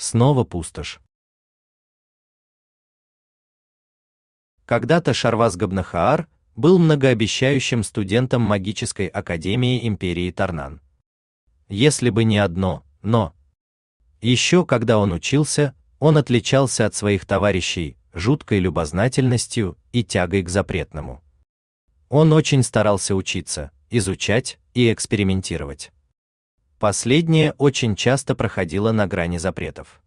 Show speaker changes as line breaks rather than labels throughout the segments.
снова пустошь. Когда-то Шарваз Габнахаар был многообещающим студентом магической академии империи Тарнан. Если бы не одно «но». Еще когда он учился, он отличался от своих товарищей жуткой любознательностью и тягой к запретному. Он очень старался учиться, изучать и экспериментировать. Последнее очень часто проходило на грани запретов.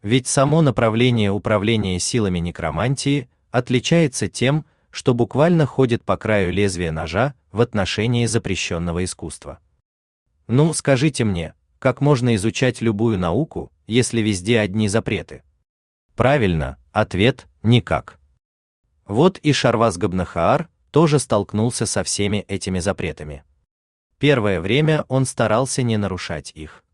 Ведь само направление управления силами некромантии отличается тем, что буквально ходит по краю лезвия ножа в отношении запрещенного искусства. Ну, скажите мне, как можно изучать любую науку, если везде одни запреты? Правильно, ответ никак. Вот и Шарваз Габнахаар тоже столкнулся со всеми этими запретами. Первое время он старался не нарушать их.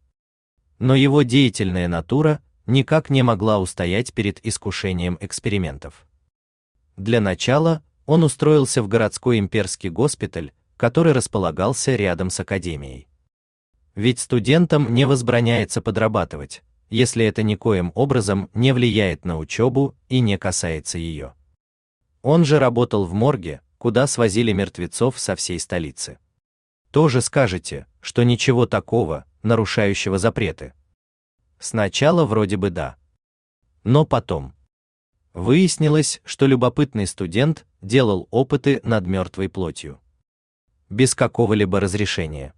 Но его деятельная натура никак не могла устоять перед искушением экспериментов. Для начала он устроился в городской имперский госпиталь, который располагался рядом с академией. Ведь студентам не возбраняется подрабатывать, если это никоим образом не влияет на учебу и не касается ее. Он же работал в морге, куда свозили мертвецов со всей столицы. Тоже скажете, что ничего такого, нарушающего запреты. Сначала вроде бы да. Но потом выяснилось, что любопытный студент делал опыты над мертвой плотью без какого-либо разрешения.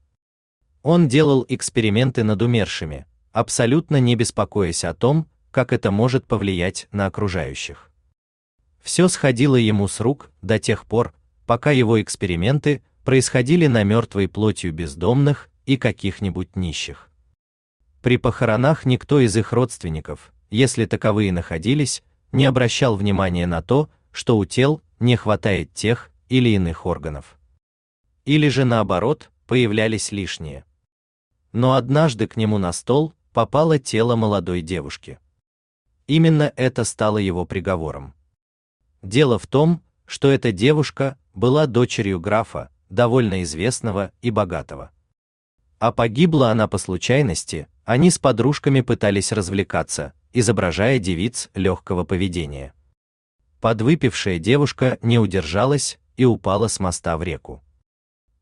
Он делал эксперименты над умершими, абсолютно не беспокоясь о том, как это может повлиять на окружающих. Все сходило ему с рук до тех пор, пока его эксперименты происходили на мертвой плотью бездомных и каких-нибудь нищих. При похоронах никто из их родственников, если таковые находились, не обращал внимания на то, что у тел не хватает тех или иных органов. Или же наоборот, появлялись лишние. Но однажды к нему на стол попало тело молодой девушки. Именно это стало его приговором. Дело в том, что эта девушка была дочерью графа, довольно известного и богатого. А погибла она по случайности, они с подружками пытались развлекаться, изображая девиц легкого поведения. Подвыпившая девушка не удержалась и упала с моста в реку,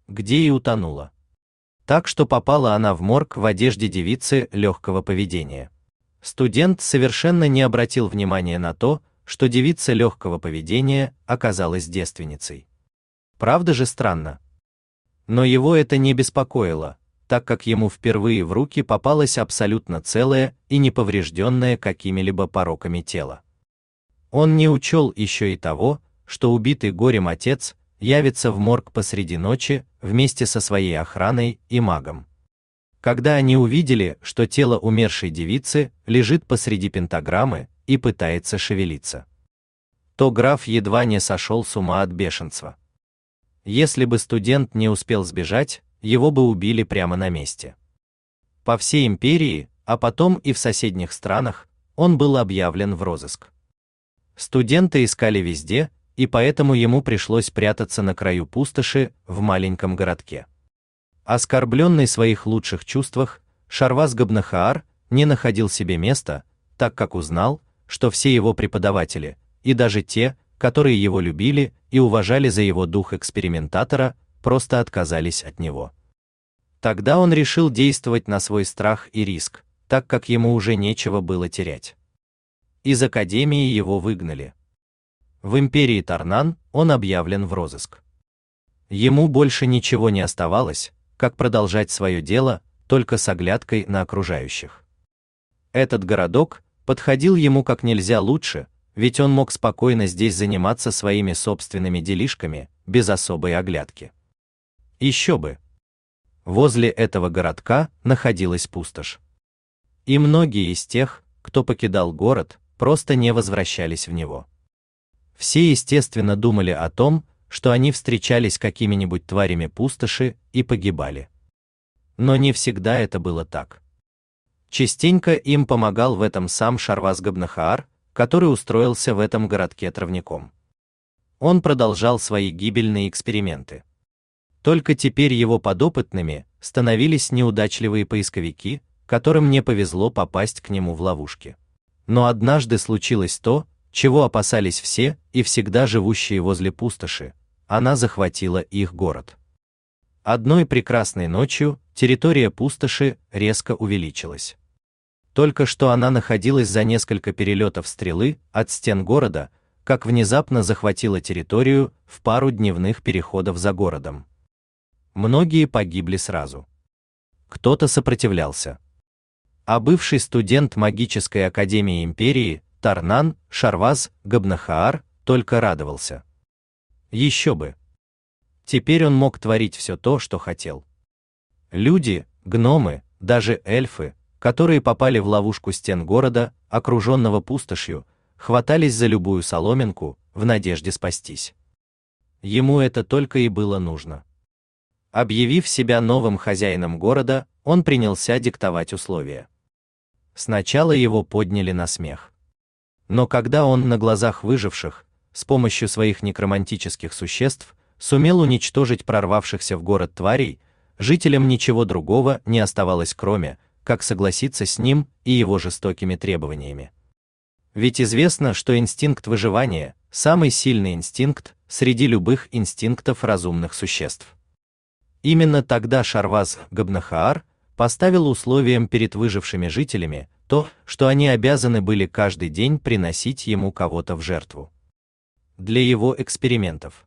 где и утонула. Так что попала она в морг в одежде девицы легкого поведения. Студент совершенно не обратил внимания на то, что девица легкого поведения оказалась девственницей. Правда же странно? Но его это не беспокоило, так как ему впервые в руки попалось абсолютно целое и неповрежденное какими-либо пороками тело. Он не учел еще и того, что убитый горем отец явится в морг посреди ночи вместе со своей охраной и магом. Когда они увидели, что тело умершей девицы лежит посреди пентаграммы, и пытается шевелиться. То граф едва не сошел с ума от бешенства. Если бы студент не успел сбежать, его бы убили прямо на месте. По всей империи, а потом и в соседних странах, он был объявлен в розыск. Студенты искали везде, и поэтому ему пришлось прятаться на краю пустоши в маленьком городке. Оскорбленный в своих лучших чувствах, Шарваз Габнахаар не находил себе места, так как узнал, что все его преподаватели, и даже те, которые его любили и уважали за его дух экспериментатора, просто отказались от него. Тогда он решил действовать на свой страх и риск, так как ему уже нечего было терять. Из академии его выгнали. В империи Тарнан он объявлен в розыск. Ему больше ничего не оставалось, как продолжать свое дело, только с оглядкой на окружающих. Этот городок подходил ему как нельзя лучше, ведь он мог спокойно здесь заниматься своими собственными делишками, без особой оглядки. Еще бы. Возле этого городка находилась пустошь. И многие из тех, кто покидал город, просто не возвращались в него. Все, естественно, думали о том, что они встречались какими-нибудь тварями пустоши и погибали. Но не всегда это было так. Частенько им помогал в этом сам Шарваз Габнахаар, который устроился в этом городке травником. Он продолжал свои гибельные эксперименты. Только теперь его подопытными становились неудачливые поисковики, которым не повезло попасть к нему в ловушки. Но однажды случилось то, чего опасались все и всегда живущие возле пустоши. Она захватила их город. Одной прекрасной ночью территория пустоши резко увеличилась. Только что она находилась за несколько перелетов стрелы от стен города, как внезапно захватила территорию в пару дневных переходов за городом. Многие погибли сразу. Кто-то сопротивлялся. А бывший студент магической академии империи Тарнан Шарваз Габнахаар только радовался. Еще бы. Теперь он мог творить все то, что хотел. Люди, гномы, даже эльфы, которые попали в ловушку стен города, окруженного пустошью, хватались за любую соломинку в надежде спастись. Ему это только и было нужно. Объявив себя новым хозяином города, он принялся диктовать условия. Сначала его подняли на смех. Но когда он на глазах выживших, с помощью своих некромантических существ, сумел уничтожить прорвавшихся в город тварей, жителям ничего другого не оставалось кроме, как согласиться с ним и его жестокими требованиями. Ведь известно, что инстинкт выживания – самый сильный инстинкт среди любых инстинктов разумных существ. Именно тогда Шарваз Габнахаар поставил условием перед выжившими жителями то, что они обязаны были каждый день приносить ему кого-то в жертву. Для его экспериментов.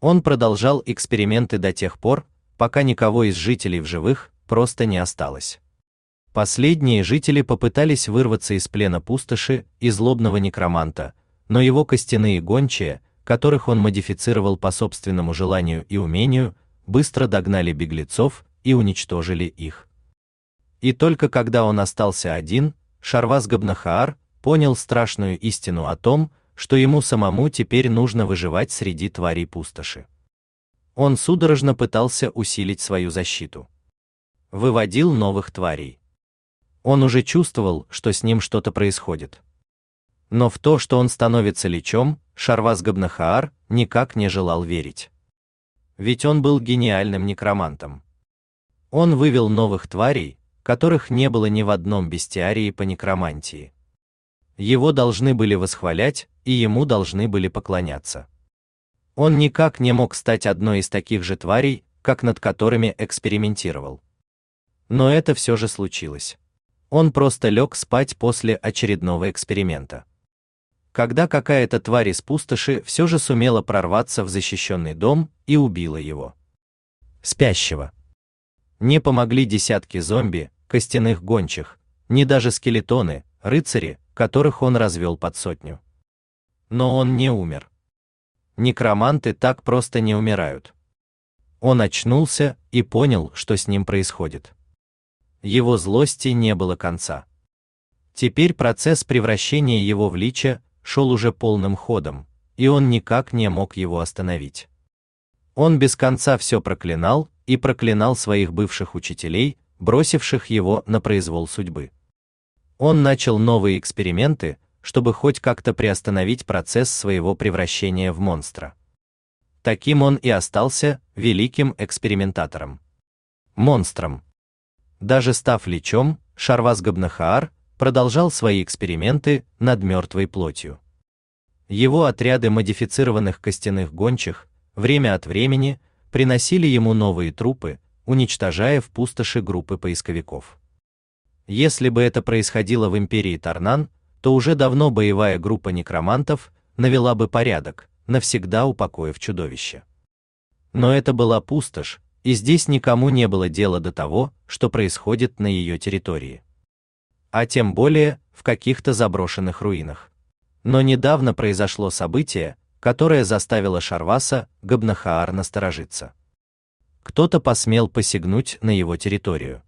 Он продолжал эксперименты до тех пор, пока никого из жителей в живых просто не осталось. Последние жители попытались вырваться из плена пустоши и злобного некроманта, но его костяные гончие, которых он модифицировал по собственному желанию и умению, быстро догнали беглецов и уничтожили их. И только когда он остался один, Шарваз Габнахаар понял страшную истину о том, что ему самому теперь нужно выживать среди тварей пустоши. Он судорожно пытался усилить свою защиту. Выводил новых тварей. Он уже чувствовал, что с ним что-то происходит. Но в то, что он становится лечом, Шарваз Габнахаар никак не желал верить. Ведь он был гениальным некромантом. Он вывел новых тварей, которых не было ни в одном бестиарии по некромантии. Его должны были восхвалять, и ему должны были поклоняться. Он никак не мог стать одной из таких же тварей, как над которыми экспериментировал. Но это все же случилось он просто лег спать после очередного эксперимента. Когда какая-то тварь из пустоши все же сумела прорваться в защищенный дом и убила его. Спящего. Не помогли десятки зомби, костяных гончих, ни даже скелетоны, рыцари, которых он развел под сотню. Но он не умер. Некроманты так просто не умирают. Он очнулся и понял, что с ним происходит. Его злости не было конца. Теперь процесс превращения его в лича шел уже полным ходом, и он никак не мог его остановить. Он без конца все проклинал и проклинал своих бывших учителей, бросивших его на произвол судьбы. Он начал новые эксперименты, чтобы хоть как-то приостановить процесс своего превращения в монстра. Таким он и остался великим экспериментатором. Монстром, даже став лечом, Шарваз Габнахаар продолжал свои эксперименты над мертвой плотью. Его отряды модифицированных костяных гончих время от времени приносили ему новые трупы, уничтожая в пустоши группы поисковиков. Если бы это происходило в империи Тарнан, то уже давно боевая группа некромантов навела бы порядок, навсегда упокоив чудовище. Но это была пустошь, и здесь никому не было дела до того, что происходит на ее территории. А тем более в каких-то заброшенных руинах. Но недавно произошло событие, которое заставило Шарваса Габнахаар насторожиться. Кто-то посмел посягнуть на его территорию.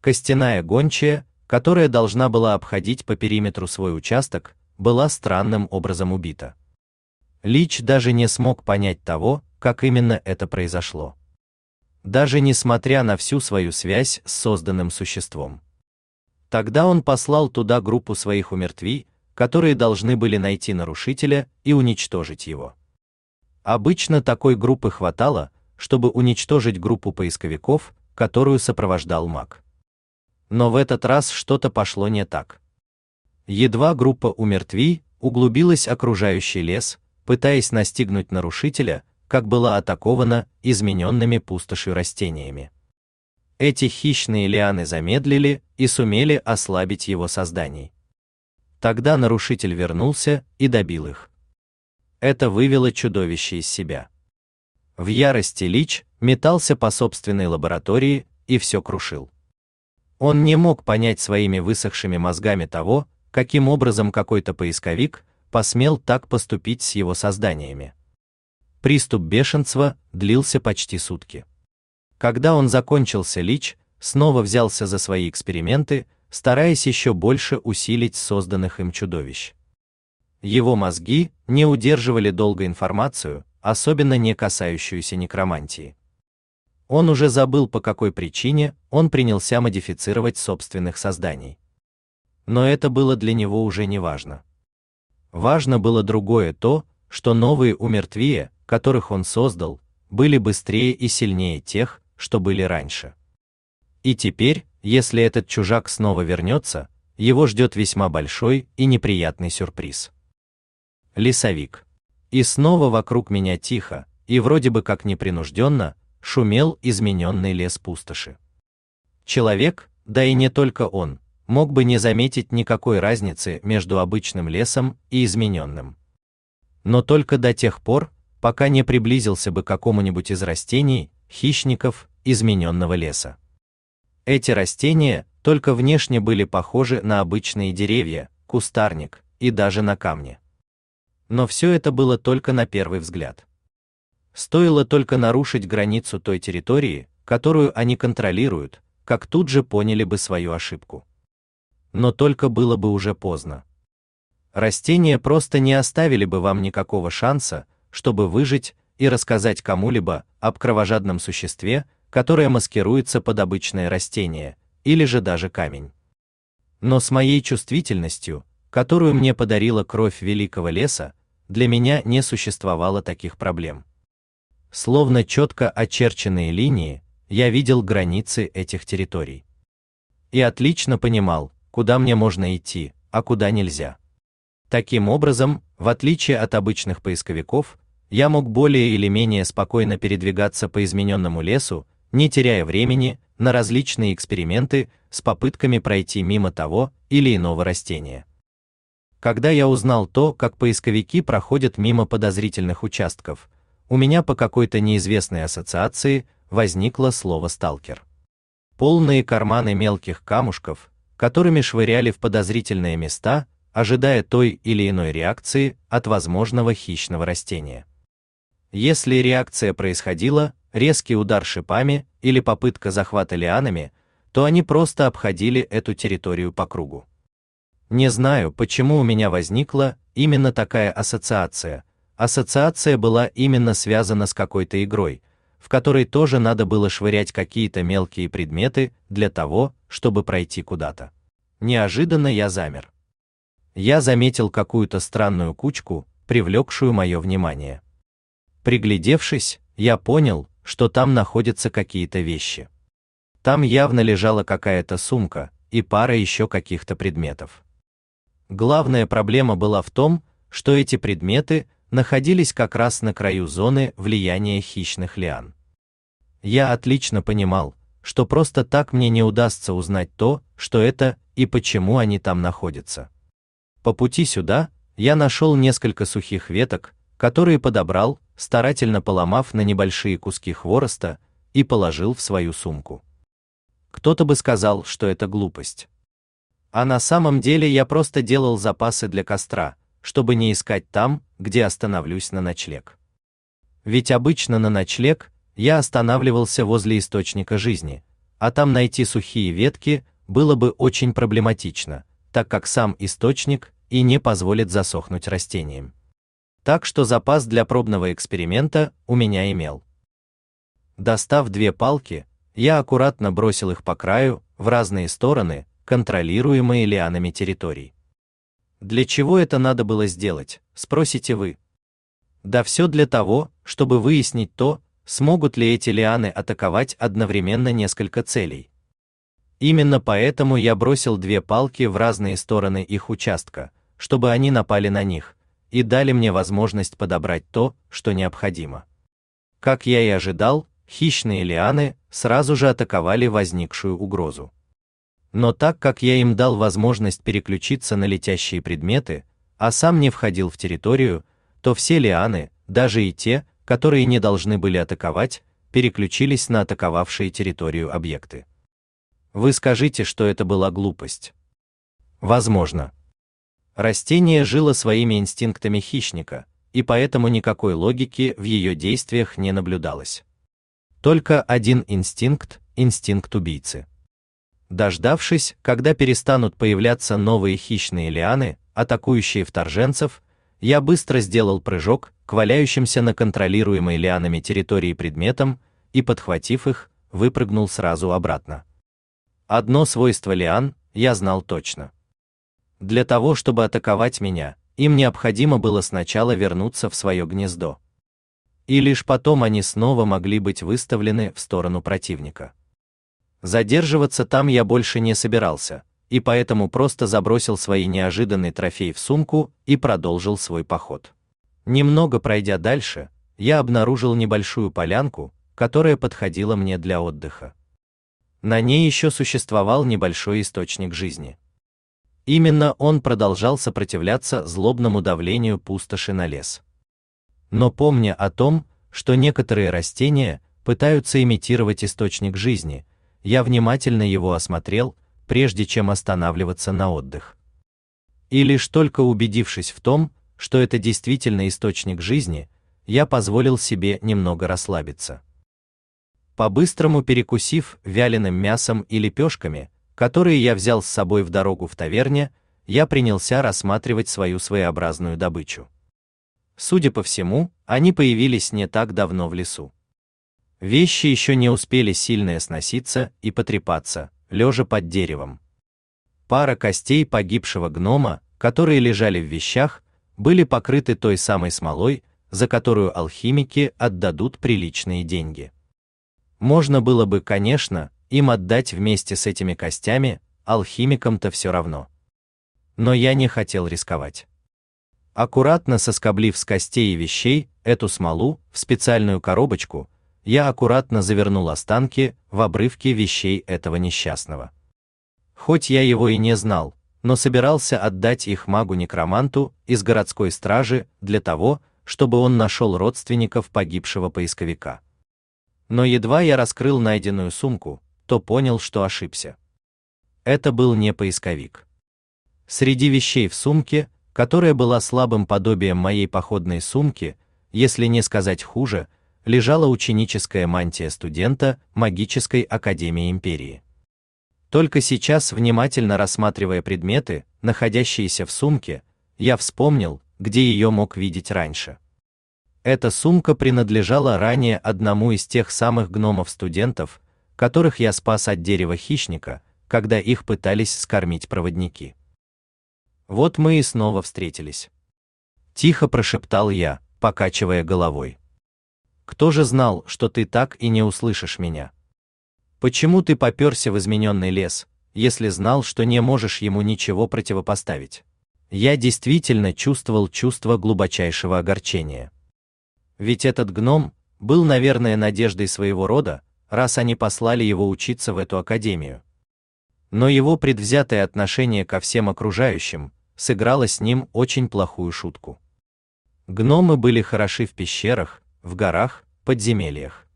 Костяная гончая, которая должна была обходить по периметру свой участок, была странным образом убита. Лич даже не смог понять того, как именно это произошло даже несмотря на всю свою связь с созданным существом. Тогда он послал туда группу своих умертвий, которые должны были найти нарушителя и уничтожить его. Обычно такой группы хватало, чтобы уничтожить группу поисковиков, которую сопровождал маг. но в этот раз что-то пошло не так. Едва группа умертви углубилась окружающий лес, пытаясь настигнуть нарушителя, как была атакована измененными пустошью растениями. Эти хищные лианы замедлили и сумели ослабить его созданий. Тогда нарушитель вернулся и добил их. Это вывело чудовище из себя. В ярости Лич метался по собственной лаборатории и все крушил. Он не мог понять своими высохшими мозгами того, каким образом какой-то поисковик посмел так поступить с его созданиями. Приступ бешенства длился почти сутки. Когда он закончился, Лич снова взялся за свои эксперименты, стараясь еще больше усилить созданных им чудовищ. Его мозги не удерживали долго информацию, особенно не касающуюся некромантии. Он уже забыл, по какой причине он принялся модифицировать собственных созданий. Но это было для него уже не важно. Важно было другое то, что новые умертвия, которых он создал, были быстрее и сильнее тех, что были раньше. И теперь, если этот чужак снова вернется, его ждет весьма большой и неприятный сюрприз. Лесовик. И снова вокруг меня тихо, и вроде бы как непринужденно, шумел измененный лес пустоши. Человек, да и не только он, мог бы не заметить никакой разницы между обычным лесом и измененным. Но только до тех пор, пока не приблизился бы к какому-нибудь из растений, хищников измененного леса. Эти растения только внешне были похожи на обычные деревья, кустарник и даже на камни. Но все это было только на первый взгляд. Стоило только нарушить границу той территории, которую они контролируют, как тут же поняли бы свою ошибку. Но только было бы уже поздно. Растения просто не оставили бы вам никакого шанса, чтобы выжить и рассказать кому-либо об кровожадном существе, которое маскируется под обычное растение или же даже камень. Но с моей чувствительностью, которую мне подарила кровь великого леса, для меня не существовало таких проблем. Словно четко очерченные линии, я видел границы этих территорий. И отлично понимал, куда мне можно идти, а куда нельзя. Таким образом, в отличие от обычных поисковиков, я мог более или менее спокойно передвигаться по измененному лесу, не теряя времени на различные эксперименты с попытками пройти мимо того или иного растения. Когда я узнал то, как поисковики проходят мимо подозрительных участков, у меня по какой-то неизвестной ассоциации возникло слово сталкер. Полные карманы мелких камушков, которыми швыряли в подозрительные места, ожидая той или иной реакции от возможного хищного растения. Если реакция происходила, резкий удар шипами или попытка захвата лианами, то они просто обходили эту территорию по кругу. Не знаю, почему у меня возникла именно такая ассоциация, Ассоциация была именно связана с какой-то игрой, в которой тоже надо было швырять какие-то мелкие предметы для того, чтобы пройти куда-то. Неожиданно я замер. Я заметил какую-то странную кучку, привлекшую мое внимание. Приглядевшись, я понял, что там находятся какие-то вещи. Там явно лежала какая-то сумка и пара еще каких-то предметов. Главная проблема была в том, что эти предметы находились как раз на краю зоны влияния хищных лиан. Я отлично понимал, что просто так мне не удастся узнать то, что это и почему они там находятся. По пути сюда я нашел несколько сухих веток, которые подобрал, старательно поломав на небольшие куски хвороста и положил в свою сумку. Кто-то бы сказал, что это глупость. А на самом деле я просто делал запасы для костра, чтобы не искать там, где остановлюсь на ночлег. Ведь обычно на ночлег я останавливался возле источника жизни, а там найти сухие ветки было бы очень проблематично, так как сам источник и не позволит засохнуть растениям. Так что запас для пробного эксперимента у меня имел. Достав две палки, я аккуратно бросил их по краю в разные стороны, контролируемые лианами территорий. Для чего это надо было сделать, спросите вы? Да все для того, чтобы выяснить то, смогут ли эти лианы атаковать одновременно несколько целей. Именно поэтому я бросил две палки в разные стороны их участка, чтобы они напали на них и дали мне возможность подобрать то, что необходимо. Как я и ожидал, хищные лианы сразу же атаковали возникшую угрозу. Но так как я им дал возможность переключиться на летящие предметы, а сам не входил в территорию, то все лианы, даже и те, которые не должны были атаковать, переключились на атаковавшие территорию объекты. Вы скажите, что это была глупость. Возможно. Растение жило своими инстинктами хищника, и поэтому никакой логики в ее действиях не наблюдалось. Только один инстинкт инстинкт убийцы. Дождавшись, когда перестанут появляться новые хищные лианы, атакующие вторженцев, я быстро сделал прыжок к валяющимся на контролируемой лианами территории предметам и, подхватив их, выпрыгнул сразу обратно. Одно свойство лиан я знал точно. Для того, чтобы атаковать меня, им необходимо было сначала вернуться в свое гнездо. И лишь потом они снова могли быть выставлены в сторону противника. Задерживаться там я больше не собирался, и поэтому просто забросил свои неожиданный трофей в сумку и продолжил свой поход. Немного пройдя дальше, я обнаружил небольшую полянку, которая подходила мне для отдыха. На ней еще существовал небольшой источник жизни. Именно он продолжал сопротивляться злобному давлению пустоши на лес. Но помня о том, что некоторые растения пытаются имитировать источник жизни, я внимательно его осмотрел, прежде чем останавливаться на отдых. И лишь только убедившись в том, что это действительно источник жизни, я позволил себе немного расслабиться. По-быстрому перекусив вяленым мясом и лепешками, которые я взял с собой в дорогу в таверне, я принялся рассматривать свою своеобразную добычу. Судя по всему, они появились не так давно в лесу. Вещи еще не успели сильно сноситься и потрепаться, лежа под деревом. Пара костей погибшего гнома, которые лежали в вещах, были покрыты той самой смолой, за которую алхимики отдадут приличные деньги. Можно было бы, конечно, им отдать вместе с этими костями, алхимикам-то все равно. Но я не хотел рисковать. Аккуратно соскоблив с костей и вещей эту смолу в специальную коробочку, я аккуратно завернул останки в обрывки вещей этого несчастного. Хоть я его и не знал, но собирался отдать их магу-некроманту из городской стражи для того, чтобы он нашел родственников погибшего поисковика. Но едва я раскрыл найденную сумку, то понял, что ошибся. Это был не поисковик. Среди вещей в сумке, которая была слабым подобием моей походной сумки, если не сказать хуже, лежала ученическая мантия студента магической академии империи. Только сейчас, внимательно рассматривая предметы, находящиеся в сумке, я вспомнил, где ее мог видеть раньше. Эта сумка принадлежала ранее одному из тех самых гномов-студентов, которых я спас от дерева хищника, когда их пытались скормить проводники. Вот мы и снова встретились. Тихо прошептал я, покачивая головой. Кто же знал, что ты так и не услышишь меня? Почему ты попёрся в измененный лес, если знал, что не можешь ему ничего противопоставить? Я действительно чувствовал чувство глубочайшего огорчения. Ведь этот гном был, наверное, надеждой своего рода, раз они послали его учиться в эту академию. Но его предвзятое отношение ко всем окружающим сыграло с ним очень плохую шутку. Гномы были хороши в пещерах, в горах, подземельях.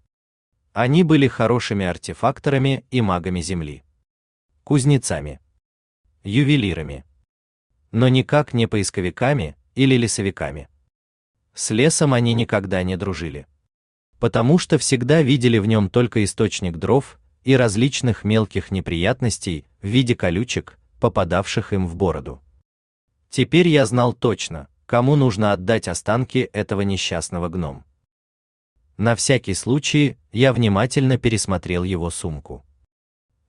Они были хорошими артефакторами и магами земли. Кузнецами. Ювелирами. Но никак не поисковиками или лесовиками. С лесом они никогда не дружили. Потому что всегда видели в нем только источник дров и различных мелких неприятностей в виде колючек, попадавших им в бороду. Теперь я знал точно, кому нужно отдать останки этого несчастного гном. На всякий случай я внимательно пересмотрел его сумку.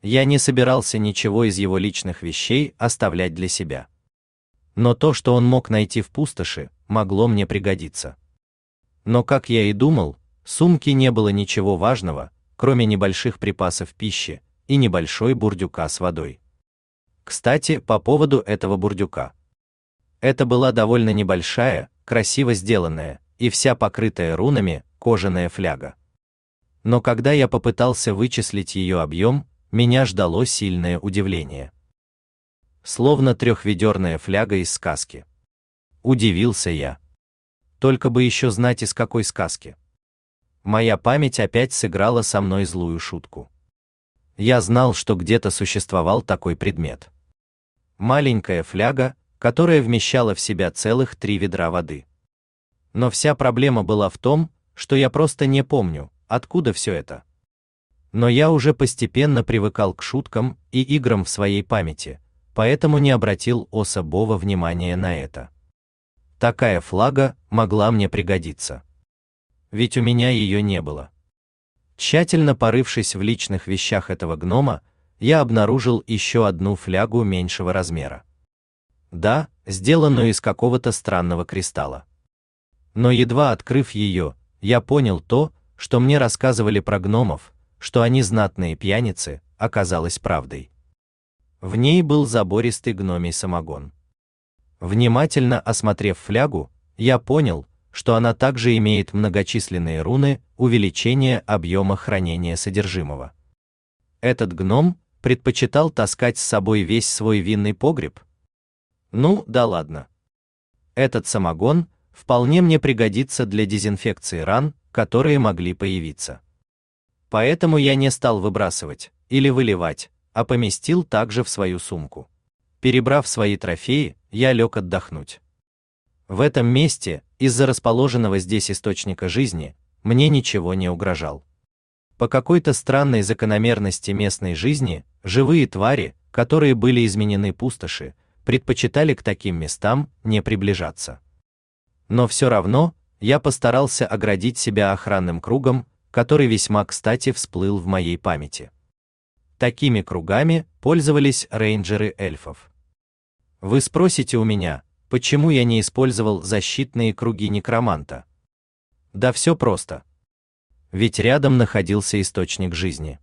Я не собирался ничего из его личных вещей оставлять для себя. Но то, что он мог найти в пустоши, могло мне пригодиться. Но как я и думал, сумке не было ничего важного, кроме небольших припасов пищи, и небольшой бурдюка с водой. Кстати, по поводу этого бурдюка. Это была довольно небольшая, красиво сделанная и вся покрытая рунами кожаная фляга. Но когда я попытался вычислить ее объем, меня ждало сильное удивление. Словно трехведерная фляга из сказки. Удивился я. Только бы еще знать из какой сказки. Моя память опять сыграла со мной злую шутку. Я знал, что где-то существовал такой предмет. Маленькая фляга, которая вмещала в себя целых три ведра воды. Но вся проблема была в том, что я просто не помню, откуда все это. Но я уже постепенно привыкал к шуткам и играм в своей памяти, поэтому не обратил особого внимания на это. Такая флага могла мне пригодиться. Ведь у меня ее не было. Тщательно порывшись в личных вещах этого гнома, я обнаружил еще одну флягу меньшего размера. Да, сделанную из какого-то странного кристалла. Но едва открыв ее, я понял то, что мне рассказывали про гномов, что они знатные пьяницы, оказалось правдой. В ней был забористый гномий самогон. Внимательно осмотрев флягу, я понял, что она также имеет многочисленные руны увеличения объема хранения содержимого. Этот гном предпочитал таскать с собой весь свой винный погреб. Ну, да ладно. Этот самогон вполне мне пригодится для дезинфекции ран, которые могли появиться. Поэтому я не стал выбрасывать или выливать, а поместил также в свою сумку. Перебрав свои трофеи, я лег отдохнуть. В этом месте, из-за расположенного здесь источника жизни, мне ничего не угрожал. По какой-то странной закономерности местной жизни, живые твари, которые были изменены пустоши, предпочитали к таким местам не приближаться. Но все равно я постарался оградить себя охранным кругом, который весьма кстати всплыл в моей памяти. Такими кругами пользовались рейнджеры эльфов. Вы спросите у меня, почему я не использовал защитные круги некроманта? Да все просто. Ведь рядом находился источник жизни.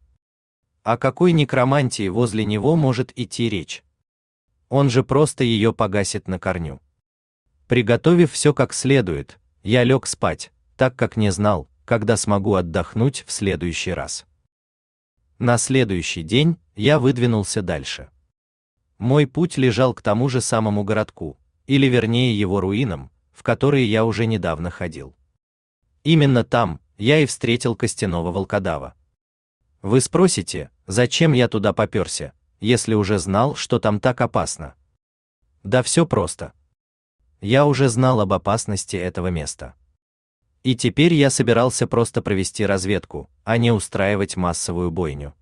О какой некромантии возле него может идти речь? Он же просто ее погасит на корню. Приготовив все как следует, я лег спать, так как не знал, когда смогу отдохнуть в следующий раз. На следующий день я выдвинулся дальше. Мой путь лежал к тому же самому городку, или вернее его руинам, в которые я уже недавно ходил. Именно там я и встретил костяного волкодава. Вы спросите, зачем я туда попёрся, если уже знал, что там так опасно? Да все просто. Я уже знал об опасности этого места. И теперь я собирался просто провести разведку, а не устраивать массовую бойню.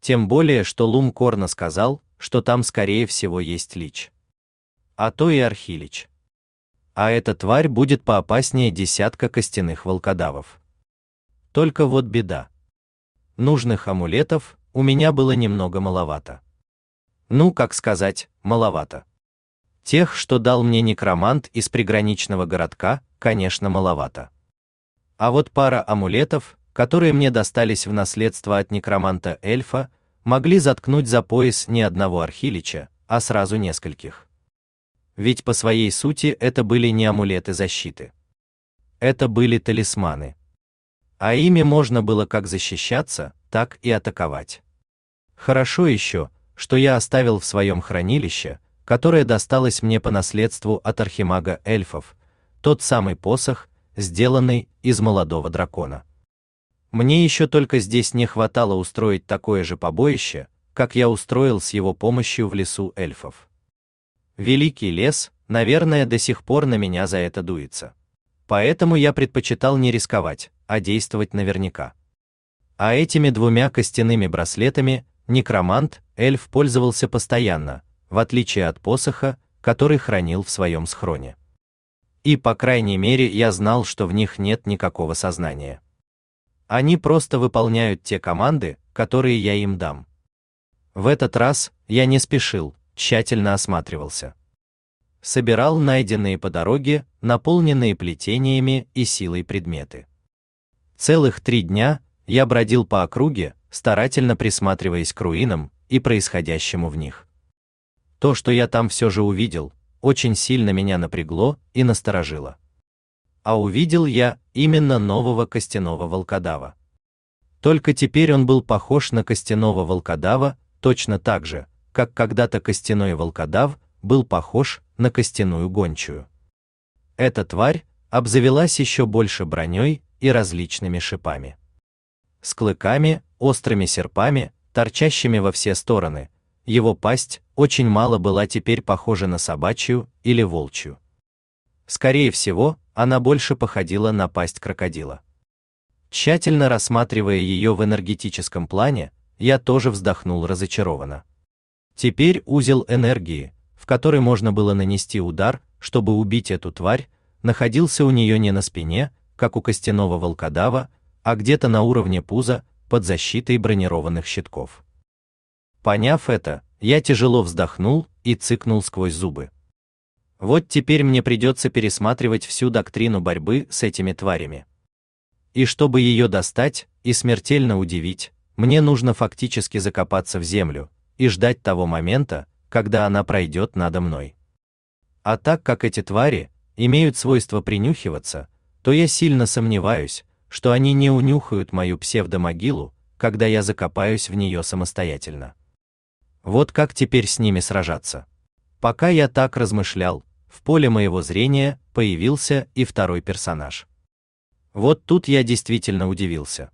Тем более, что Лум Корна сказал, что там скорее всего есть лич. А то и архилич. А эта тварь будет поопаснее десятка костяных волкодавов. Только вот беда. Нужных амулетов у меня было немного маловато. Ну, как сказать, маловато. Тех, что дал мне некромант из приграничного городка, конечно, маловато. А вот пара амулетов, которые мне достались в наследство от некроманта эльфа, могли заткнуть за пояс не одного архилича, а сразу нескольких. Ведь по своей сути это были не амулеты защиты. Это были талисманы. А ими можно было как защищаться, так и атаковать. Хорошо еще, что я оставил в своем хранилище, которое досталось мне по наследству от архимага эльфов, тот самый посох, сделанный из молодого дракона. Мне еще только здесь не хватало устроить такое же побоище, как я устроил с его помощью в лесу эльфов. Великий лес, наверное, до сих пор на меня за это дуется. Поэтому я предпочитал не рисковать, а действовать наверняка. А этими двумя костяными браслетами некромант, эльф пользовался постоянно, в отличие от посоха, который хранил в своем схроне и, по крайней мере, я знал, что в них нет никакого сознания. Они просто выполняют те команды, которые я им дам. В этот раз я не спешил, тщательно осматривался. Собирал найденные по дороге, наполненные плетениями и силой предметы. Целых три дня я бродил по округе, старательно присматриваясь к руинам и происходящему в них. То, что я там все же увидел, очень сильно меня напрягло и насторожило. А увидел я именно нового костяного волкодава. Только теперь он был похож на костяного волкодава, точно так же, как когда-то костяной волкодав был похож на костяную гончую. Эта тварь обзавелась еще больше броней и различными шипами. С клыками, острыми серпами, торчащими во все стороны. Его пасть очень мало была теперь похожа на собачью или волчью. Скорее всего, она больше походила на пасть крокодила. Тщательно рассматривая ее в энергетическом плане, я тоже вздохнул разочарованно. Теперь узел энергии, в который можно было нанести удар, чтобы убить эту тварь, находился у нее не на спине, как у костяного волкодава, а где-то на уровне пуза, под защитой бронированных щитков. Поняв это, я тяжело вздохнул и цыкнул сквозь зубы. Вот теперь мне придется пересматривать всю доктрину борьбы с этими тварями. И чтобы ее достать и смертельно удивить, мне нужно фактически закопаться в землю и ждать того момента, когда она пройдет надо мной. А так как эти твари имеют свойство принюхиваться, то я сильно сомневаюсь, что они не унюхают мою псевдомогилу, когда я закопаюсь в нее самостоятельно. Вот как теперь с ними сражаться. Пока я так размышлял, в поле моего зрения появился и второй персонаж. Вот тут я действительно удивился.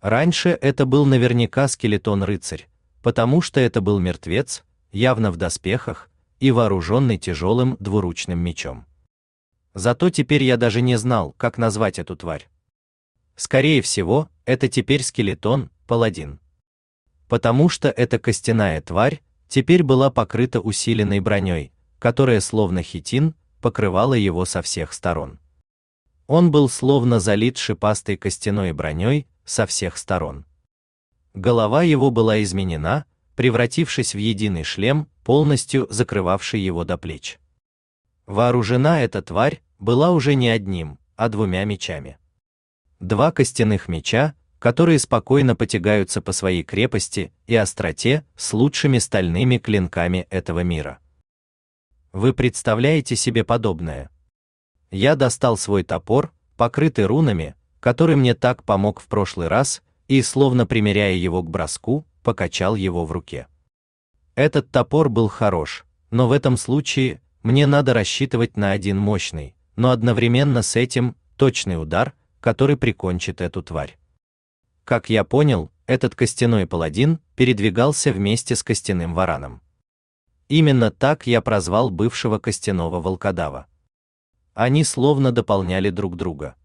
Раньше это был наверняка скелетон-рыцарь, потому что это был мертвец, явно в доспехах и вооруженный тяжелым двуручным мечом. Зато теперь я даже не знал, как назвать эту тварь. Скорее всего, это теперь скелетон, паладин. Потому что эта костяная тварь теперь была покрыта усиленной броней, которая словно хитин покрывала его со всех сторон. Он был словно залит шипастой костяной броней со всех сторон. Голова его была изменена, превратившись в единый шлем, полностью закрывавший его до плеч. Вооружена эта тварь была уже не одним, а двумя мечами. Два костяных меча, которые спокойно потягаются по своей крепости и остроте с лучшими стальными клинками этого мира. Вы представляете себе подобное? Я достал свой топор, покрытый рунами, который мне так помог в прошлый раз, и, словно примеряя его к броску, покачал его в руке. Этот топор был хорош, но в этом случае мне надо рассчитывать на один мощный, но одновременно с этим точный удар, который прикончит эту тварь. Как я понял, этот костяной паладин передвигался вместе с костяным вараном. Именно так я прозвал бывшего костяного волкодава. Они словно дополняли друг друга.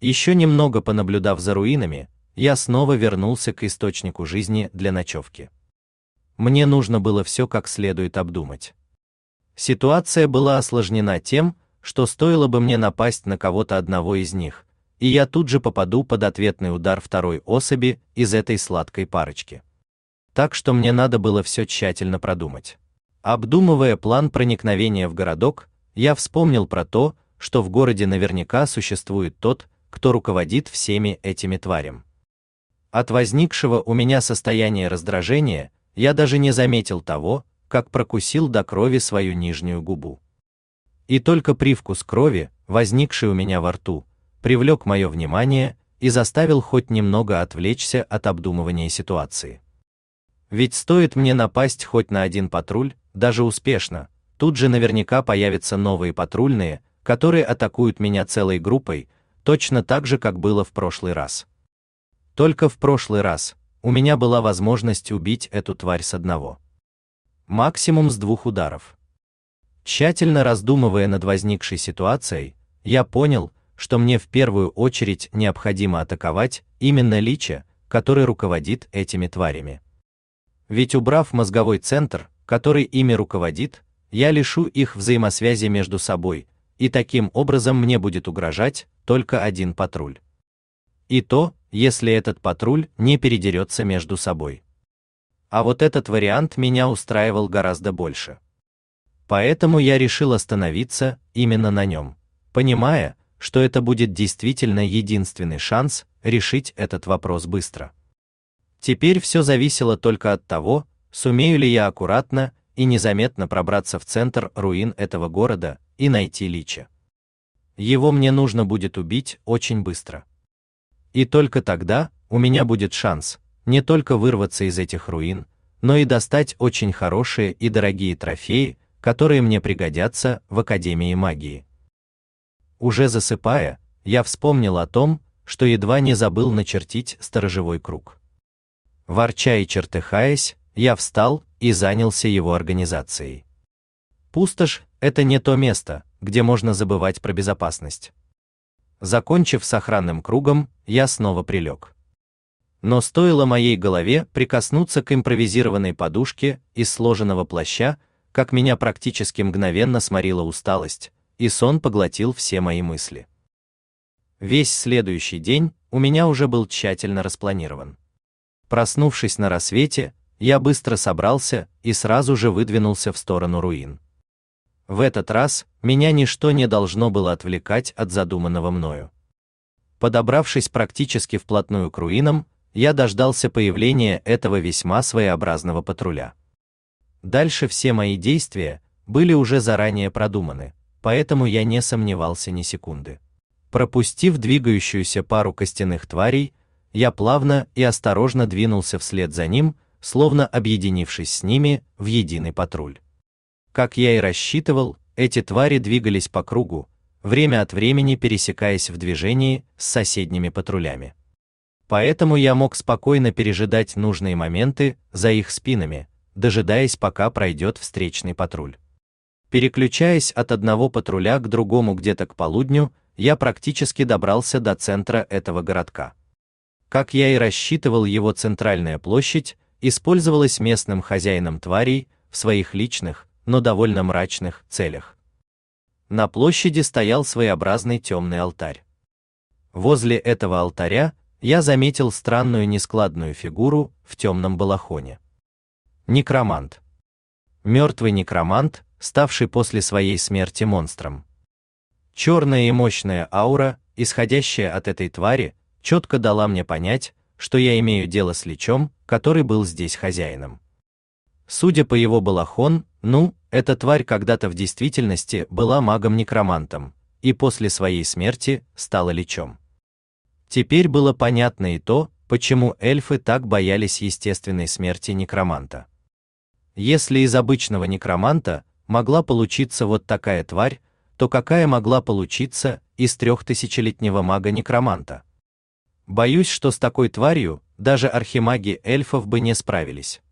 Еще немного понаблюдав за руинами, я снова вернулся к источнику жизни для ночевки. Мне нужно было все как следует обдумать. Ситуация была осложнена тем, что стоило бы мне напасть на кого-то одного из них, и я тут же попаду под ответный удар второй особи из этой сладкой парочки. Так что мне надо было все тщательно продумать. Обдумывая план проникновения в городок, я вспомнил про то, что в городе наверняка существует тот, кто руководит всеми этими тварями. От возникшего у меня состояния раздражения я даже не заметил того, как прокусил до крови свою нижнюю губу. И только привкус крови, возникший у меня во рту, привлек мое внимание и заставил хоть немного отвлечься от обдумывания ситуации. Ведь стоит мне напасть хоть на один патруль, даже успешно, тут же наверняка появятся новые патрульные, которые атакуют меня целой группой, точно так же, как было в прошлый раз. Только в прошлый раз у меня была возможность убить эту тварь с одного. Максимум с двух ударов. Тщательно раздумывая над возникшей ситуацией, я понял, что мне в первую очередь необходимо атаковать именно Лича, который руководит этими тварями. Ведь убрав мозговой центр, который ими руководит, я лишу их взаимосвязи между собой, и таким образом мне будет угрожать только один патруль. И то, если этот патруль не передерется между собой. А вот этот вариант меня устраивал гораздо больше. Поэтому я решил остановиться именно на нем, понимая, что это будет действительно единственный шанс решить этот вопрос быстро. Теперь все зависело только от того, сумею ли я аккуратно и незаметно пробраться в центр руин этого города и найти Лича. Его мне нужно будет убить очень быстро. И только тогда у меня будет шанс не только вырваться из этих руин, но и достать очень хорошие и дорогие трофеи, которые мне пригодятся в Академии магии. Уже засыпая, я вспомнил о том, что едва не забыл начертить сторожевой круг. Ворча и чертыхаясь, я встал и занялся его организацией. Пустошь – это не то место, где можно забывать про безопасность. Закончив с охранным кругом, я снова прилег. Но стоило моей голове прикоснуться к импровизированной подушке из сложенного плаща, как меня практически мгновенно сморила усталость, и сон поглотил все мои мысли. Весь следующий день у меня уже был тщательно распланирован. Проснувшись на рассвете, я быстро собрался и сразу же выдвинулся в сторону руин. В этот раз меня ничто не должно было отвлекать от задуманного мною. Подобравшись практически вплотную к руинам, я дождался появления этого весьма своеобразного патруля. Дальше все мои действия были уже заранее продуманы, поэтому я не сомневался ни секунды. Пропустив двигающуюся пару костяных тварей, я плавно и осторожно двинулся вслед за ним, словно объединившись с ними в единый патруль. Как я и рассчитывал, эти твари двигались по кругу, время от времени пересекаясь в движении с соседними патрулями. Поэтому я мог спокойно пережидать нужные моменты за их спинами, дожидаясь, пока пройдет встречный патруль. Переключаясь от одного патруля к другому где-то к полудню, я практически добрался до центра этого городка. Как я и рассчитывал, его центральная площадь использовалась местным хозяином тварей в своих личных, но довольно мрачных целях. На площади стоял своеобразный темный алтарь. Возле этого алтаря я заметил странную нескладную фигуру в темном балахоне. Некромант. Мертвый некромант, ставший после своей смерти монстром. Черная и мощная аура, исходящая от этой твари, четко дала мне понять, что я имею дело с личом, который был здесь хозяином. Судя по его балахон, ну, эта тварь когда-то в действительности была магом-некромантом, и после своей смерти стала личом. Теперь было понятно и то, почему эльфы так боялись естественной смерти некроманта. Если из обычного некроманта могла получиться вот такая тварь, то какая могла получиться из трехтысячелетнего мага-некроманта? Боюсь, что с такой тварью даже архимаги эльфов бы не справились.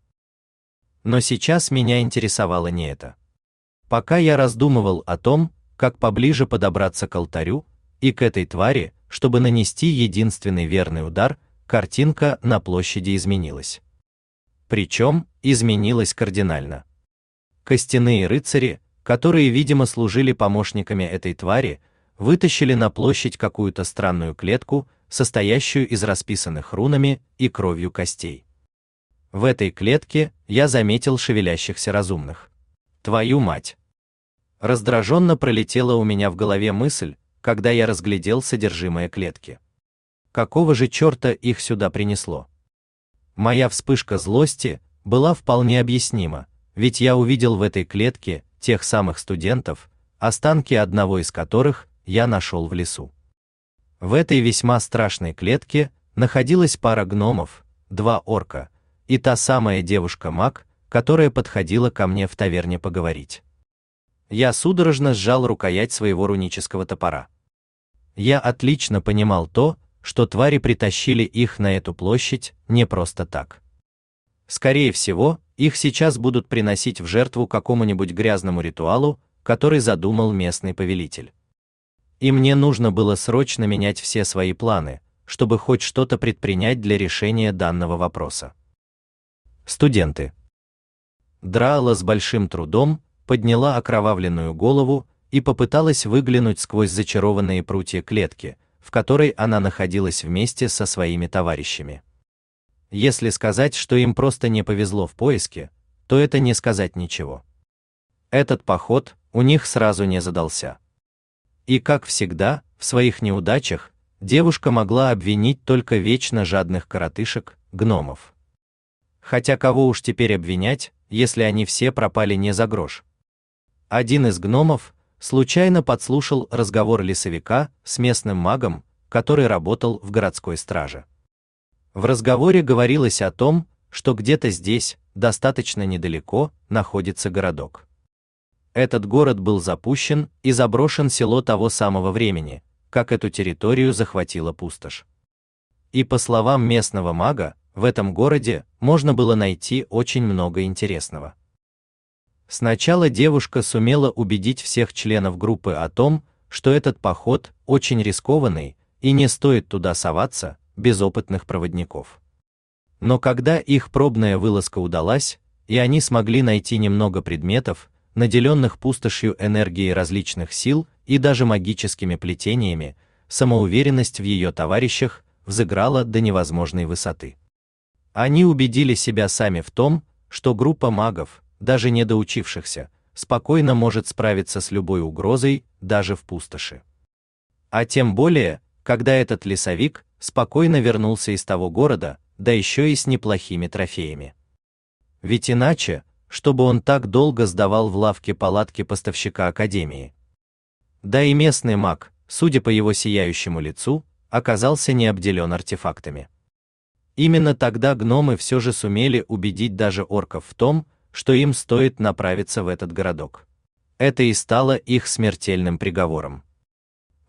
Но сейчас меня интересовало не это. Пока я раздумывал о том, как поближе подобраться к алтарю и к этой твари, чтобы нанести единственный верный удар, картинка на площади изменилась. Причем изменилась кардинально. Костяные рыцари, которые, видимо, служили помощниками этой твари, вытащили на площадь какую-то странную клетку, состоящую из расписанных рунами и кровью костей. В этой клетке я заметил шевелящихся разумных. Твою мать! Раздраженно пролетела у меня в голове мысль, когда я разглядел содержимое клетки. Какого же черта их сюда принесло? Моя вспышка злости была вполне объяснима, ведь я увидел в этой клетке тех самых студентов, останки одного из которых я нашел в лесу. В этой весьма страшной клетке находилась пара гномов, два орка и та самая девушка-маг, которая подходила ко мне в таверне поговорить. Я судорожно сжал рукоять своего рунического топора. Я отлично понимал то, что твари притащили их на эту площадь не просто так. Скорее всего, их сейчас будут приносить в жертву какому-нибудь грязному ритуалу, который задумал местный повелитель. И мне нужно было срочно менять все свои планы, чтобы хоть что-то предпринять для решения данного вопроса. Студенты. Драла с большим трудом подняла окровавленную голову и попыталась выглянуть сквозь зачарованные прутья клетки, в которой она находилась вместе со своими товарищами. Если сказать, что им просто не повезло в поиске, то это не сказать ничего. Этот поход у них сразу не задался. И как всегда, в своих неудачах девушка могла обвинить только вечно жадных коротышек, гномов. Хотя кого уж теперь обвинять, если они все пропали не за грош. Один из гномов случайно подслушал разговор лесовика с местным магом, который работал в городской страже. В разговоре говорилось о том, что где-то здесь, достаточно недалеко, находится городок. Этот город был запущен и заброшен село того самого времени, как эту территорию захватила пустошь. И по словам местного мага, в этом городе можно было найти очень много интересного. Сначала девушка сумела убедить всех членов группы о том, что этот поход очень рискованный и не стоит туда соваться без опытных проводников. Но когда их пробная вылазка удалась, и они смогли найти немного предметов, наделенных пустошью энергии различных сил и даже магическими плетениями, самоуверенность в ее товарищах взыграла до невозможной высоты. Они убедили себя сами в том, что группа магов, даже не доучившихся, спокойно может справиться с любой угрозой, даже в пустоши. А тем более, когда этот лесовик спокойно вернулся из того города, да еще и с неплохими трофеями. Ведь иначе, чтобы он так долго сдавал в лавке палатки поставщика академии. Да и местный маг, судя по его сияющему лицу, оказался не обделен артефактами. Именно тогда гномы все же сумели убедить даже орков в том, что им стоит направиться в этот городок. Это и стало их смертельным приговором.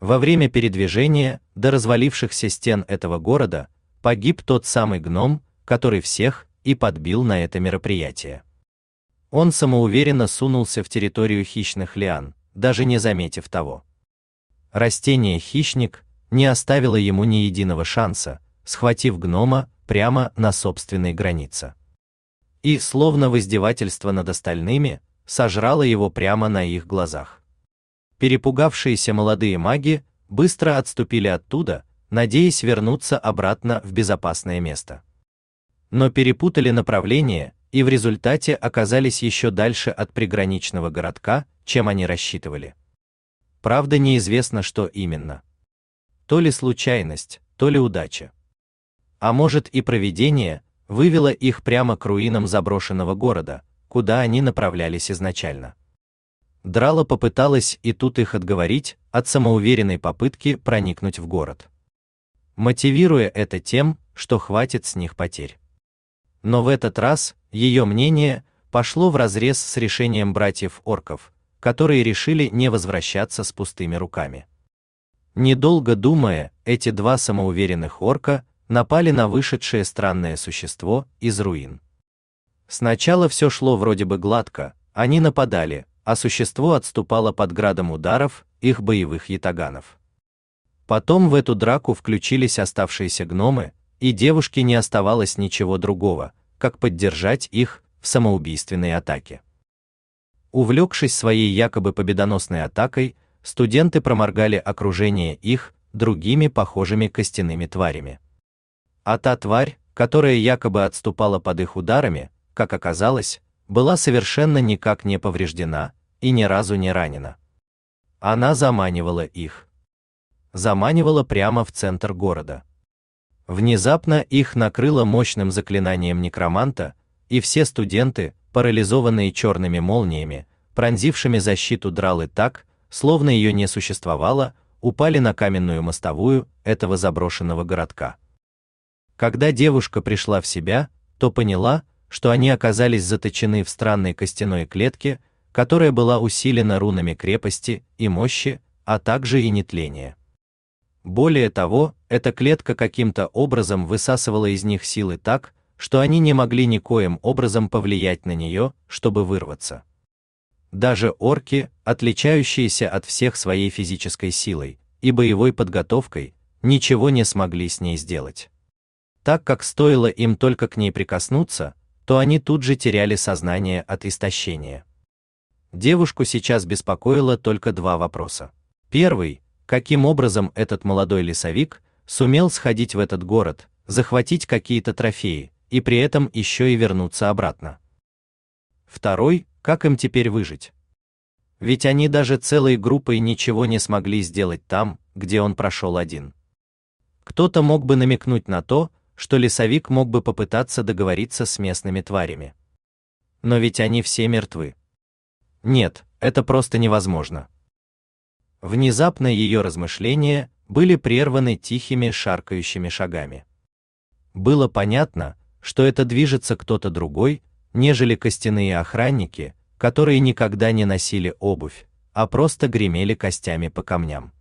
Во время передвижения до развалившихся стен этого города погиб тот самый гном, который всех и подбил на это мероприятие. Он самоуверенно сунулся в территорию хищных лиан, даже не заметив того. Растение-хищник не оставило ему ни единого шанса, схватив гнома прямо на собственной границе. И, словно в издевательство над остальными, сожрало его прямо на их глазах. Перепугавшиеся молодые маги быстро отступили оттуда, надеясь вернуться обратно в безопасное место. Но перепутали направление и в результате оказались еще дальше от приграничного городка, чем они рассчитывали. Правда, неизвестно, что именно. То ли случайность, то ли удача а может и провидение, вывело их прямо к руинам заброшенного города, куда они направлялись изначально. Драла попыталась и тут их отговорить от самоуверенной попытки проникнуть в город. Мотивируя это тем, что хватит с них потерь. Но в этот раз ее мнение пошло вразрез с решением братьев-орков, которые решили не возвращаться с пустыми руками. Недолго думая, эти два самоуверенных орка напали на вышедшее странное существо из руин. Сначала все шло вроде бы гладко, они нападали, а существо отступало под градом ударов их боевых ятаганов. Потом в эту драку включились оставшиеся гномы, и девушке не оставалось ничего другого, как поддержать их в самоубийственной атаке. Увлекшись своей якобы победоносной атакой, студенты проморгали окружение их другими похожими костяными тварями. А та тварь, которая якобы отступала под их ударами, как оказалось, была совершенно никак не повреждена и ни разу не ранена. Она заманивала их. Заманивала прямо в центр города. Внезапно их накрыло мощным заклинанием некроманта, и все студенты, парализованные черными молниями, пронзившими защиту дралы так, словно ее не существовало, упали на каменную мостовую этого заброшенного городка. Когда девушка пришла в себя, то поняла, что они оказались заточены в странной костяной клетке, которая была усилена рунами крепости и мощи, а также и нетления. Более того, эта клетка каким-то образом высасывала из них силы так, что они не могли никоим образом повлиять на нее, чтобы вырваться. Даже орки, отличающиеся от всех своей физической силой и боевой подготовкой, ничего не смогли с ней сделать так как стоило им только к ней прикоснуться, то они тут же теряли сознание от истощения. Девушку сейчас беспокоило только два вопроса. Первый каким образом этот молодой лесовик сумел сходить в этот город, захватить какие-то трофеи и при этом еще и вернуться обратно. Второй как им теперь выжить? Ведь они даже целой группой ничего не смогли сделать там, где он прошел один. Кто-то мог бы намекнуть на то, что лесовик мог бы попытаться договориться с местными тварями. Но ведь они все мертвы. Нет, это просто невозможно. Внезапно ее размышления были прерваны тихими шаркающими шагами. Было понятно, что это движется кто-то другой, нежели костяные охранники, которые никогда не носили обувь, а просто гремели костями по камням.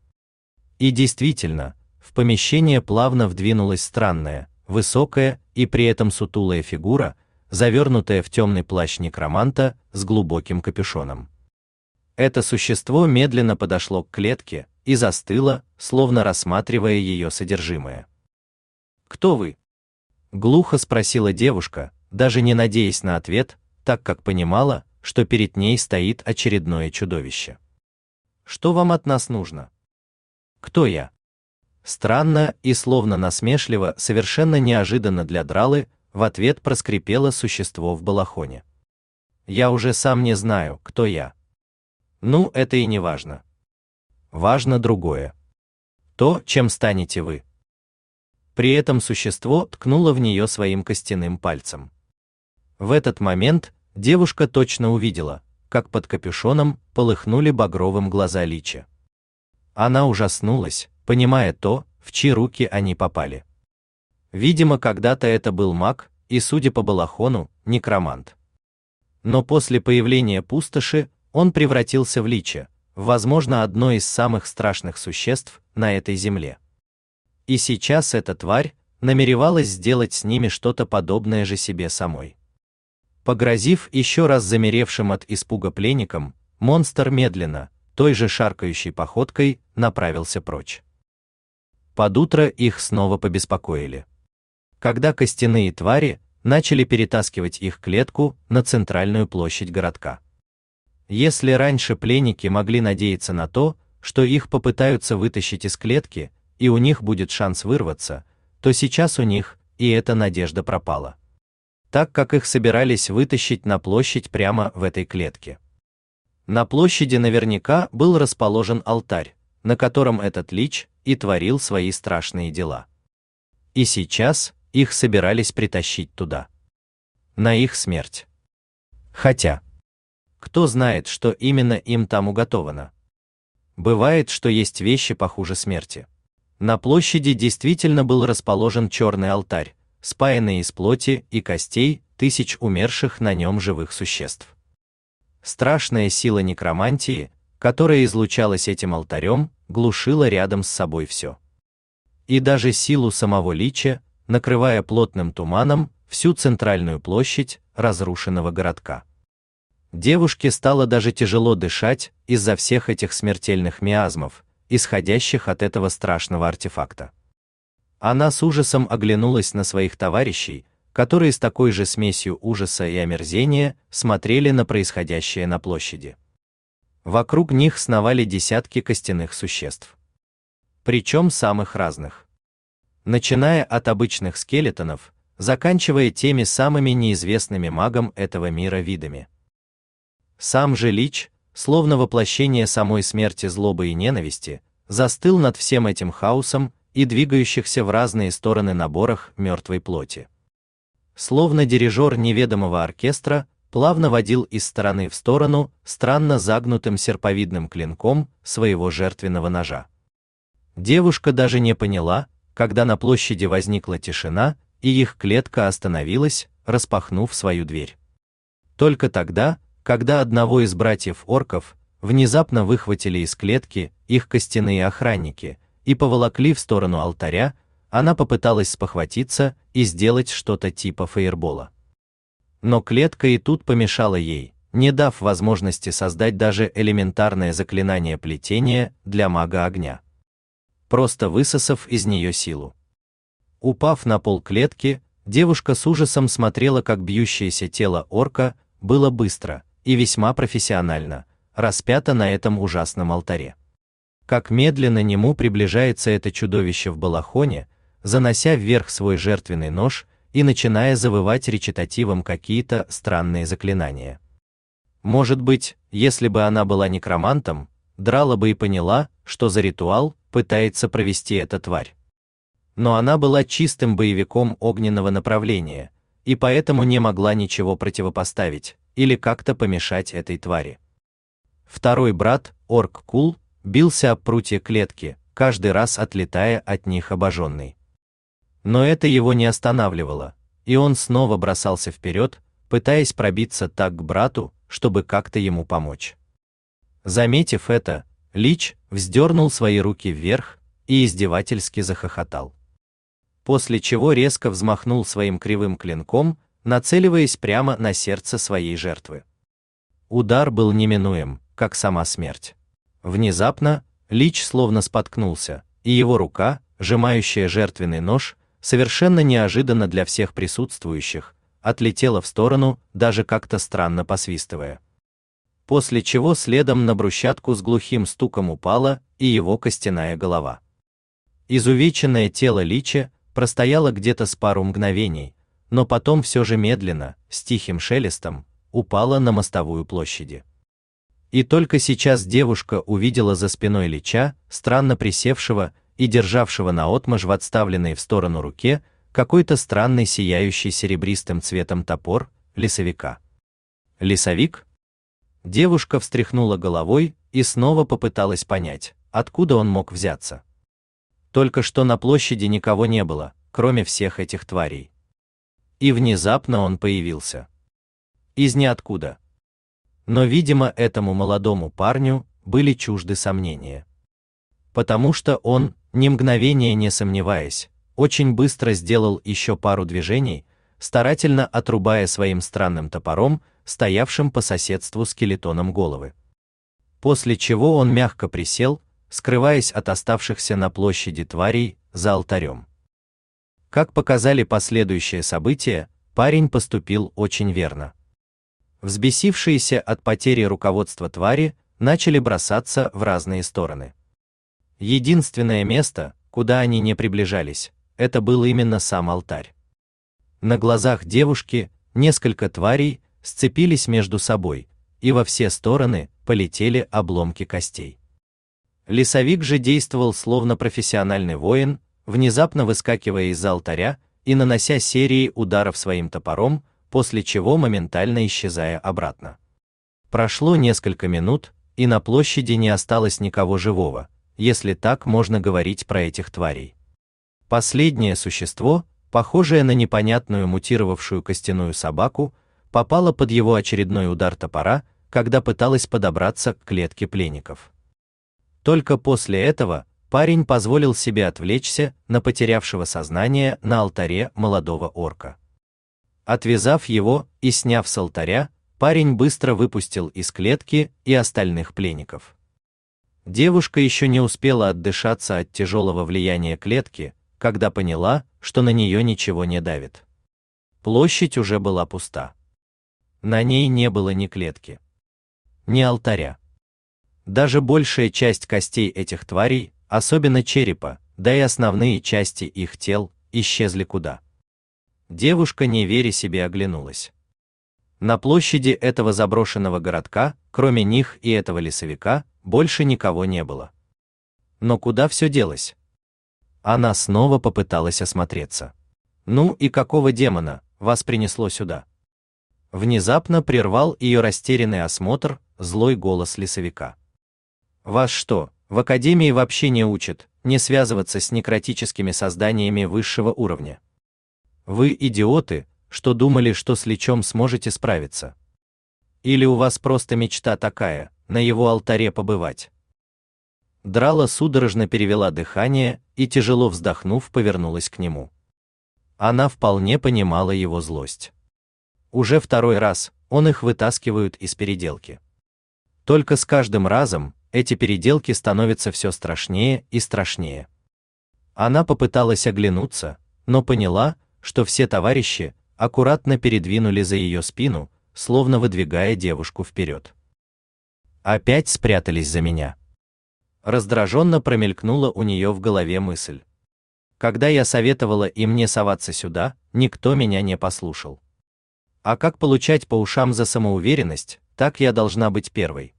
И действительно, в помещение плавно вдвинулась странная, высокая и при этом сутулая фигура, завернутая в темный плащ некроманта с глубоким капюшоном. Это существо медленно подошло к клетке и застыло, словно рассматривая ее содержимое. Кто вы? глухо спросила девушка, даже не надеясь на ответ, так как понимала, что перед ней стоит очередное чудовище. Что вам от нас нужно? Кто я? Странно и словно насмешливо, совершенно неожиданно для Дралы, в ответ проскрипело существо в балахоне. Я уже сам не знаю, кто я. Ну, это и не важно. Важно другое. То, чем станете вы. При этом существо ткнуло в нее своим костяным пальцем. В этот момент девушка точно увидела, как под капюшоном полыхнули багровым глаза Лича. Она ужаснулась, понимая то, в чьи руки они попали. Видимо, когда-то это был маг, и, судя по балахону, некромант. Но после появления пустоши он превратился в лича, возможно, одно из самых страшных существ на этой земле. И сейчас эта тварь намеревалась сделать с ними что-то подобное же себе самой. Погрозив еще раз замеревшим от испуга пленникам, монстр медленно, той же шаркающей походкой, направился прочь. Под утро их снова побеспокоили. Когда костяные твари начали перетаскивать их клетку на центральную площадь городка. Если раньше пленники могли надеяться на то, что их попытаются вытащить из клетки, и у них будет шанс вырваться, то сейчас у них и эта надежда пропала. Так как их собирались вытащить на площадь прямо в этой клетке. На площади наверняка был расположен алтарь, на котором этот лич и творил свои страшные дела. И сейчас их собирались притащить туда. На их смерть. Хотя, кто знает, что именно им там уготовано. Бывает, что есть вещи похуже смерти. На площади действительно был расположен черный алтарь, спаянный из плоти и костей тысяч умерших на нем живых существ. Страшная сила некромантии, которая излучалась этим алтарем, глушила рядом с собой все. И даже силу самого лича, накрывая плотным туманом всю центральную площадь разрушенного городка. Девушке стало даже тяжело дышать из-за всех этих смертельных миазмов, исходящих от этого страшного артефакта. Она с ужасом оглянулась на своих товарищей, которые с такой же смесью ужаса и омерзения смотрели на происходящее на площади. Вокруг них сновали десятки костяных существ. Причем самых разных. Начиная от обычных скелетонов, заканчивая теми самыми неизвестными магам этого мира видами. Сам же Лич, словно воплощение самой смерти злобы и ненависти, застыл над всем этим хаосом и двигающихся в разные стороны наборах мертвой плоти. Словно дирижер неведомого оркестра, плавно водил из стороны в сторону странно загнутым серповидным клинком своего жертвенного ножа. Девушка даже не поняла, когда на площади возникла тишина, и их клетка остановилась, распахнув свою дверь. Только тогда, когда одного из братьев орков внезапно выхватили из клетки их костяные охранники и поволокли в сторону алтаря, она попыталась спохватиться и сделать что-то типа фейербола но клетка и тут помешала ей, не дав возможности создать даже элементарное заклинание плетения для мага огня, просто высосав из нее силу. Упав на пол клетки, девушка с ужасом смотрела, как бьющееся тело орка было быстро и весьма профессионально распято на этом ужасном алтаре. Как медленно нему приближается это чудовище в балахоне, занося вверх свой жертвенный нож и начиная завывать речитативом какие-то странные заклинания. Может быть, если бы она была некромантом, Драла бы и поняла, что за ритуал пытается провести эта тварь. но она была чистым боевиком огненного направления, и поэтому не могла ничего противопоставить или как-то помешать этой твари. Второй брат, Орк Кул, бился об прутья клетки, каждый раз отлетая от них обожженный. Но это его не останавливало, и он снова бросался вперед, пытаясь пробиться так к брату, чтобы как-то ему помочь. Заметив это, Лич вздернул свои руки вверх и издевательски захохотал. После чего резко взмахнул своим кривым клинком, нацеливаясь прямо на сердце своей жертвы. Удар был неминуем, как сама смерть. Внезапно Лич словно споткнулся, и его рука, сжимающая жертвенный нож, совершенно неожиданно для всех присутствующих, отлетела в сторону, даже как-то странно посвистывая. После чего следом на брусчатку с глухим стуком упала и его костяная голова. Изувеченное тело Лича простояло где-то с пару мгновений, но потом все же медленно, с тихим шелестом, упало на мостовую площади. И только сейчас девушка увидела за спиной Лича, странно присевшего и державшего наотмашь в отставленной в сторону руке какой-то странный сияющий серебристым цветом топор лесовика. Лесовик? Девушка встряхнула головой и снова попыталась понять, откуда он мог взяться. Только что на площади никого не было, кроме всех этих тварей. И внезапно он появился. Из ниоткуда. Но, видимо, этому молодому парню были чужды сомнения. Потому что он, ни мгновения не сомневаясь, очень быстро сделал еще пару движений, старательно отрубая своим странным топором, стоявшим по соседству скелетоном головы. После чего он мягко присел, скрываясь от оставшихся на площади тварей за алтарем. Как показали последующие события, парень поступил очень верно. Взбесившиеся от потери руководства твари начали бросаться в разные стороны. Единственное место, куда они не приближались, это был именно сам алтарь. На глазах девушки несколько тварей сцепились между собой, и во все стороны полетели обломки костей. Лесовик же действовал словно профессиональный воин, внезапно выскакивая из-за алтаря и нанося серии ударов своим топором, после чего моментально исчезая обратно. Прошло несколько минут, и на площади не осталось никого живого, если так можно говорить про этих тварей. Последнее существо, похожее на непонятную мутировавшую костяную собаку, попало под его очередной удар топора, когда пыталась подобраться к клетке пленников. Только после этого парень позволил себе отвлечься на потерявшего сознание на алтаре молодого орка. Отвязав его и сняв с алтаря, парень быстро выпустил из клетки и остальных пленников. Девушка еще не успела отдышаться от тяжелого влияния клетки, когда поняла, что на нее ничего не давит. Площадь уже была пуста. На ней не было ни клетки, ни алтаря. Даже большая часть костей этих тварей, особенно черепа, да и основные части их тел, исчезли куда. Девушка, не веря себе, оглянулась. На площади этого заброшенного городка, кроме них и этого лесовика, больше никого не было. Но куда все делось? Она снова попыталась осмотреться. Ну и какого демона вас принесло сюда? Внезапно прервал ее растерянный осмотр злой голос лесовика. Вас что, в академии вообще не учат не связываться с некротическими созданиями высшего уровня? Вы идиоты, что думали, что с лечом сможете справиться. Или у вас просто мечта такая, на его алтаре побывать. Драла судорожно перевела дыхание и тяжело вздохнув, повернулась к нему. Она вполне понимала его злость. Уже второй раз он их вытаскивают из переделки. Только с каждым разом эти переделки становятся все страшнее и страшнее. Она попыталась оглянуться, но поняла, что все товарищи аккуратно передвинули за ее спину, словно выдвигая девушку вперед опять спрятались за меня. Раздраженно промелькнула у нее в голове мысль. Когда я советовала им не соваться сюда, никто меня не послушал. А как получать по ушам за самоуверенность, так я должна быть первой.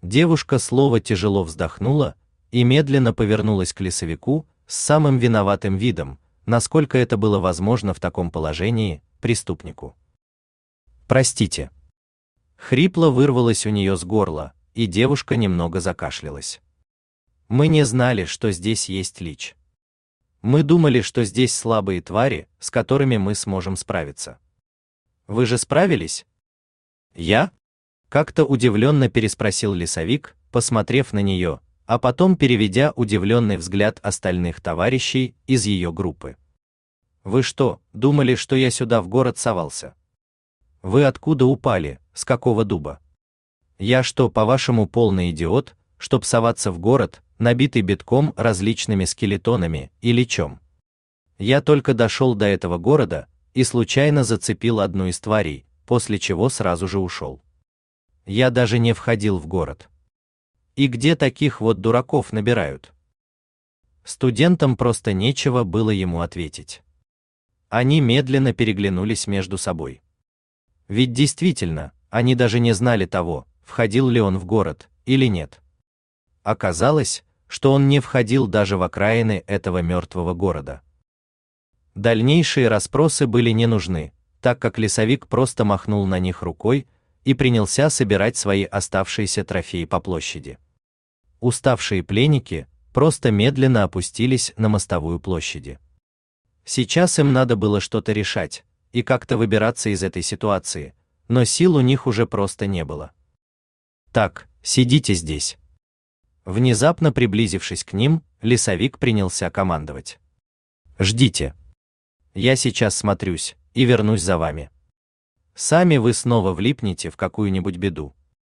Девушка слово тяжело вздохнула и медленно повернулась к лесовику, с самым виноватым видом, насколько это было возможно в таком положении преступнику. Простите. Хрипло вырвалось у нее с горла, и девушка немного закашлялась. Мы не знали, что здесь есть лич. Мы думали, что здесь слабые твари, с которыми мы сможем справиться. Вы же справились? Я? Как-то удивленно переспросил лесовик, посмотрев на нее, а потом переведя удивленный взгляд остальных товарищей из ее группы. Вы что, думали, что я сюда в город совался? Вы откуда упали, с какого дуба? Я что, по-вашему, полный идиот, чтоб соваться в город, набитый битком различными скелетонами или чем? Я только дошел до этого города и случайно зацепил одну из тварей, после чего сразу же ушел. Я даже не входил в город. И где таких вот дураков набирают? Студентам просто нечего было ему ответить. Они медленно переглянулись между собой. Ведь действительно, они даже не знали того, входил ли он в город или нет. Оказалось, что он не входил даже в окраины этого мертвого города. Дальнейшие расспросы были не нужны, так как лесовик просто махнул на них рукой и принялся собирать свои оставшиеся трофеи по площади. Уставшие пленники просто медленно опустились на мостовую площади. Сейчас им надо было что-то решать и как-то выбираться из этой ситуации, но сил у них уже просто не было. Так, сидите здесь. Внезапно приблизившись к ним, лесовик принялся командовать. Ждите. Я сейчас смотрюсь и вернусь за вами. Сами вы снова влипнете в какую-нибудь беду.